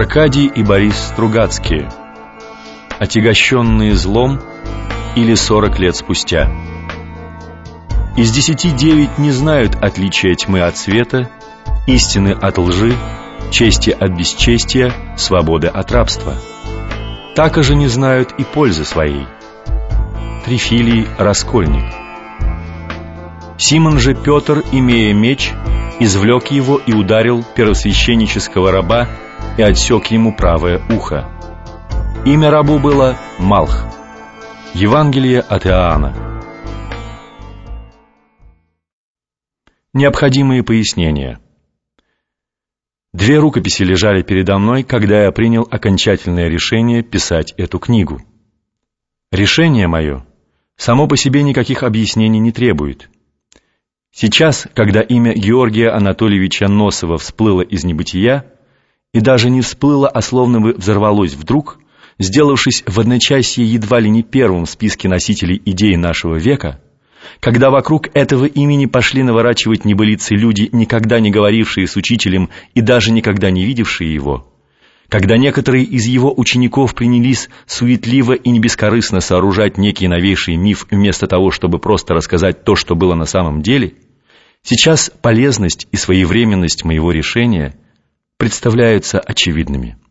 Аркадий и Борис Стругацкие. Отягощенные злом или сорок лет спустя. Из десяти девять не знают отличия тьмы от света Истины от лжи Чести от бесчестия Свободы от рабства. Так же не знают и пользы своей. Трифилий Раскольник. Симон же Петр, имея меч, извлек его и ударил первосвященнического раба и отсек ему правое ухо. Имя рабу было Малх. Евангелие от Иоанна. Необходимые пояснения. Две рукописи лежали передо мной, когда я принял окончательное решение писать эту книгу. Решение мое само по себе никаких объяснений не требует. Сейчас, когда имя Георгия Анатольевича Носова всплыло из небытия, и даже не всплыло, а словно бы взорвалось вдруг, сделавшись в одночасье едва ли не первым в списке носителей идей нашего века, когда вокруг этого имени пошли наворачивать небылицы люди, никогда не говорившие с учителем и даже никогда не видевшие его, когда некоторые из его учеников принялись суетливо и небескорыстно сооружать некий новейший миф вместо того, чтобы просто рассказать то, что было на самом деле, сейчас полезность и своевременность моего решения представляются очевидными.